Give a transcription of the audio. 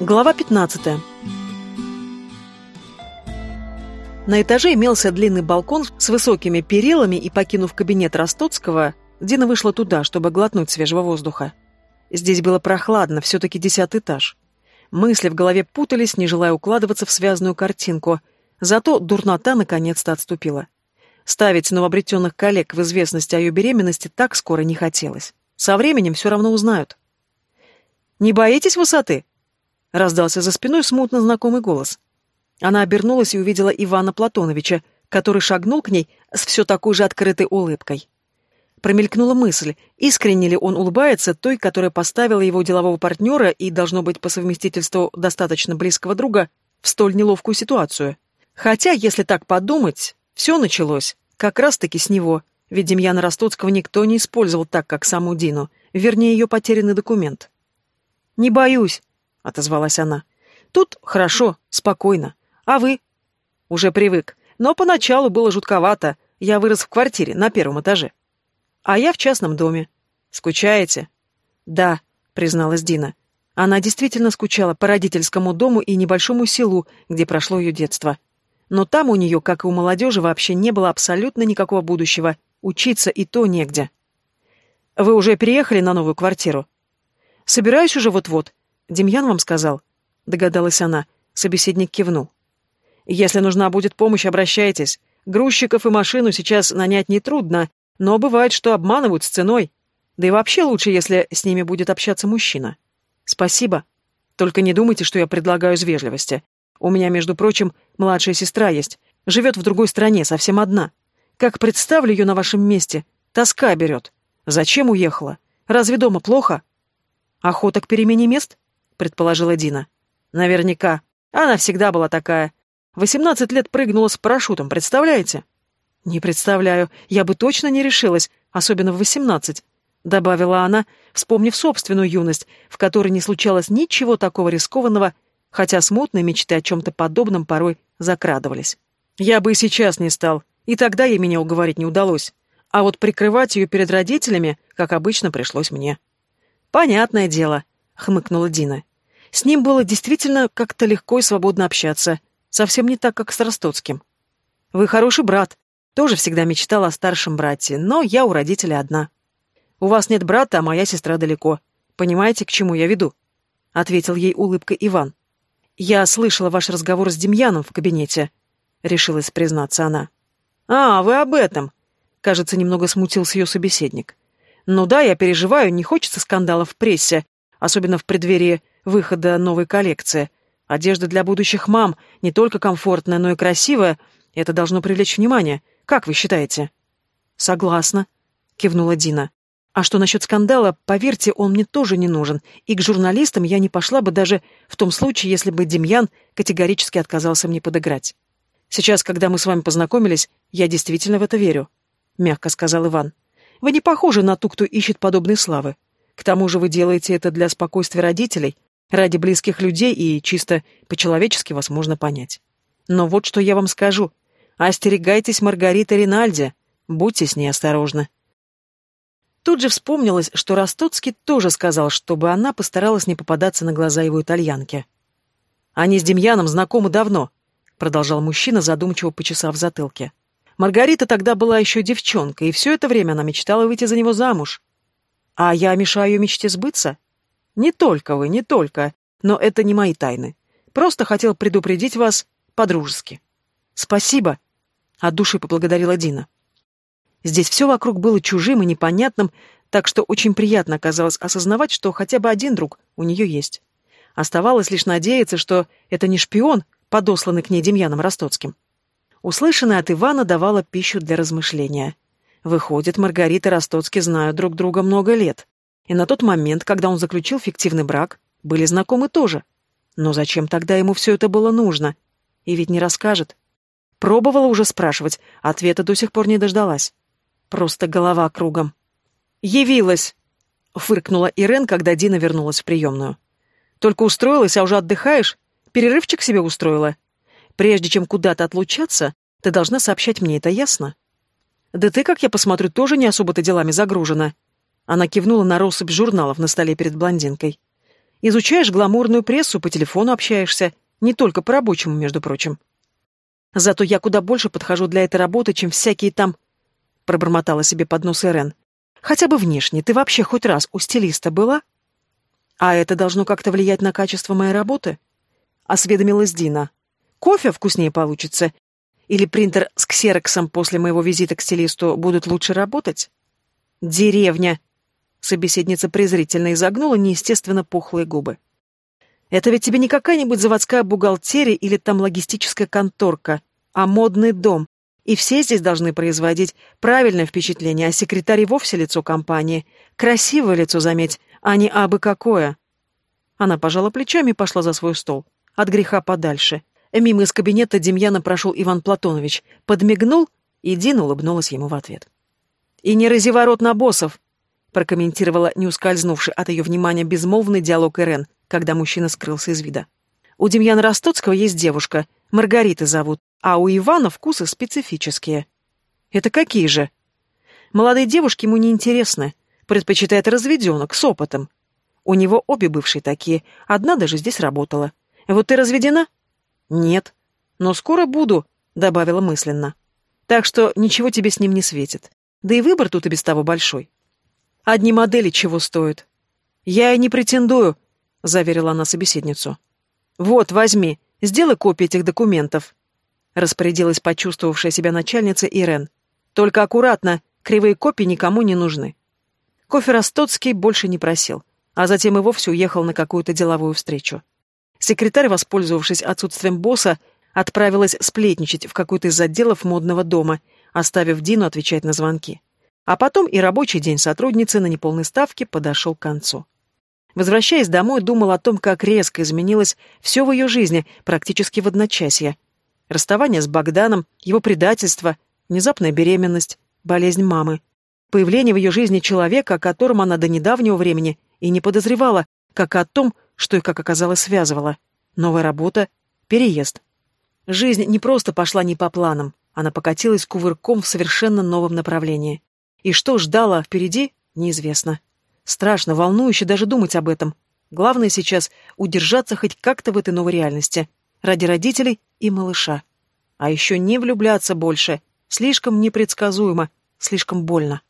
Глава 15. На этаже имелся длинный балкон с высокими перилами, и, покинув кабинет Ростоцкого, Дина вышла туда, чтобы глотнуть свежего воздуха. Здесь было прохладно, все-таки десятый этаж. Мысли в голове путались, не желая укладываться в связанную картинку. Зато дурнота наконец-то отступила. Ставить новообретенных коллег в известность о ее беременности так скоро не хотелось. Со временем все равно узнают. «Не боитесь высоты?» — раздался за спиной смутно знакомый голос. Она обернулась и увидела Ивана Платоновича, который шагнул к ней с все такой же открытой улыбкой. Промелькнула мысль, искренне ли он улыбается той, которая поставила его делового партнера и, должно быть, по совместительству достаточно близкого друга, в столь неловкую ситуацию. Хотя, если так подумать, все началось как раз-таки с него, ведь Демьяна Ростоцкого никто не использовал так, как саму Дину, вернее, ее потерянный документ. «Не боюсь», — отозвалась она. «Тут хорошо, спокойно. А вы?» «Уже привык. Но поначалу было жутковато. Я вырос в квартире на первом этаже. А я в частном доме. Скучаете?» «Да», — призналась Дина. Она действительно скучала по родительскому дому и небольшому селу, где прошло ее детство. Но там у нее, как и у молодежи, вообще не было абсолютно никакого будущего. Учиться и то негде. «Вы уже переехали на новую квартиру?» «Собираюсь уже вот-вот. «Демьян вам сказал?» — догадалась она. Собеседник кивнул. «Если нужна будет помощь, обращайтесь. Грузчиков и машину сейчас нанять нетрудно, но бывает, что обманывают с ценой. Да и вообще лучше, если с ними будет общаться мужчина. Спасибо. Только не думайте, что я предлагаю из вежливости. У меня, между прочим, младшая сестра есть. Живет в другой стране, совсем одна. Как представлю ее на вашем месте? Тоска берет. Зачем уехала? Разве дома плохо? Охота к перемене мест? предположила Дина. Наверняка. Она всегда была такая. Восемнадцать лет прыгнула с парашютом, представляете? Не представляю. Я бы точно не решилась, особенно в восемнадцать. Добавила она, вспомнив собственную юность, в которой не случалось ничего такого рискованного, хотя смутные мечты о чем-то подобном порой закрадывались. Я бы и сейчас не стал, и тогда ей меня уговорить не удалось. А вот прикрывать ее перед родителями, как обычно, пришлось мне. «Понятное дело», — хмыкнула Дина. С ним было действительно как-то легко и свободно общаться, совсем не так, как с Ростоцким. «Вы хороший брат», тоже всегда мечтала о старшем брате, но я у родителей одна. У вас нет брата, а моя сестра далеко. Понимаете, к чему я веду? ответил ей улыбкой Иван. Я слышала ваш разговор с Демьяном в кабинете, решилась признаться она. А, вы об этом. Кажется, немного смутился ее собеседник. Ну да, я переживаю, не хочется скандалов в прессе, особенно в преддверии выхода новой коллекции. Одежда для будущих мам, не только комфортная, но и красивая. Это должно привлечь внимание. Как вы считаете? Согласна, кивнула Дина. А что насчет скандала, поверьте, он мне тоже не нужен, и к журналистам я не пошла бы даже в том случае, если бы Демьян категорически отказался мне подыграть. Сейчас, когда мы с вами познакомились, я действительно в это верю, мягко сказал Иван. Вы не похожи на ту, кто ищет подобной славы. К тому же вы делаете это для спокойствия родителей, Ради близких людей и чисто по-человечески вас можно понять. Но вот что я вам скажу. Остерегайтесь Маргариты Ринальди. Будьте с ней осторожны. Тут же вспомнилось, что Ростоцкий тоже сказал, чтобы она постаралась не попадаться на глаза его итальянке. «Они с Демьяном знакомы давно», — продолжал мужчина, задумчиво почесав затылке. «Маргарита тогда была еще девчонкой, и все это время она мечтала выйти за него замуж. А я мешаю мечте сбыться?» Не только вы, не только, но это не мои тайны. Просто хотел предупредить вас по-дружески. Спасибо, от души поблагодарила Дина. Здесь все вокруг было чужим и непонятным, так что очень приятно оказалось осознавать, что хотя бы один друг у нее есть. Оставалось лишь надеяться, что это не шпион, подосланный к ней Демьяном Ростоцким. Услышанное от Ивана давало пищу для размышления. Выходит, Маргарита и Ростоцкий знают друг друга много лет. И на тот момент, когда он заключил фиктивный брак, были знакомы тоже. Но зачем тогда ему все это было нужно? И ведь не расскажет. Пробовала уже спрашивать, ответа до сих пор не дождалась. Просто голова кругом. «Явилась!» — фыркнула Ирен, когда Дина вернулась в приемную. «Только устроилась, а уже отдыхаешь? Перерывчик себе устроила? Прежде чем куда-то отлучаться, ты должна сообщать мне, это ясно?» «Да ты, как я посмотрю, тоже не особо-то делами загружена», она кивнула на россыпь журналов на столе перед блондинкой. «Изучаешь гламурную прессу, по телефону общаешься. Не только по-рабочему, между прочим». «Зато я куда больше подхожу для этой работы, чем всякие там...» Пробормотала себе под нос Эрен. «Хотя бы внешне. Ты вообще хоть раз у стилиста была?» «А это должно как-то влиять на качество моей работы?» Осведомилась Дина. «Кофе вкуснее получится. Или принтер с ксероксом после моего визита к стилисту будут лучше работать?» «Деревня!» Собеседница презрительно изогнула неестественно пухлые губы. «Это ведь тебе не какая-нибудь заводская бухгалтерия или там логистическая конторка, а модный дом. И все здесь должны производить правильное впечатление, а секретарь вовсе лицо компании. Красивое лицо, заметь, а не абы какое». Она пожала плечами и пошла за свой стол. От греха подальше. Мимо из кабинета Демьяна прошел Иван Платонович, подмигнул, и Дина улыбнулась ему в ответ. «И не разеворот на боссов!» прокомментировала не ускользнувший от ее внимания безмолвный диалог Ирен, когда мужчина скрылся из вида. «У Демьяна Ростоцкого есть девушка, Маргарита зовут, а у Ивана вкусы специфические». «Это какие же?» «Молодые девушки ему не интересны, предпочитает разведенок с опытом. У него обе бывшие такие, одна даже здесь работала. Вот ты разведена?» «Нет». «Но скоро буду», — добавила мысленно. «Так что ничего тебе с ним не светит. Да и выбор тут и без того большой. Одни модели чего стоят. Я и не претендую, заверила она собеседницу. Вот, возьми, сделай копии этих документов, распорядилась почувствовавшая себя начальница Ирен. Только аккуратно, кривые копии никому не нужны. Кофе Ростоцкий больше не просил, а затем и вовсе уехал на какую-то деловую встречу. Секретарь, воспользовавшись отсутствием босса, отправилась сплетничать в какой-то из отделов модного дома, оставив Дину отвечать на звонки. А потом и рабочий день сотрудницы на неполной ставке подошел к концу. Возвращаясь домой, думал о том, как резко изменилось все в ее жизни, практически в одночасье. Расставание с Богданом, его предательство, внезапная беременность, болезнь мамы. Появление в ее жизни человека, о котором она до недавнего времени и не подозревала, как о том, что и как оказалось связывало, Новая работа, переезд. Жизнь не просто пошла не по планам, она покатилась кувырком в совершенно новом направлении. И что ждало впереди, неизвестно. Страшно, волнующе даже думать об этом. Главное сейчас удержаться хоть как-то в этой новой реальности. Ради родителей и малыша. А еще не влюбляться больше. Слишком непредсказуемо, слишком больно.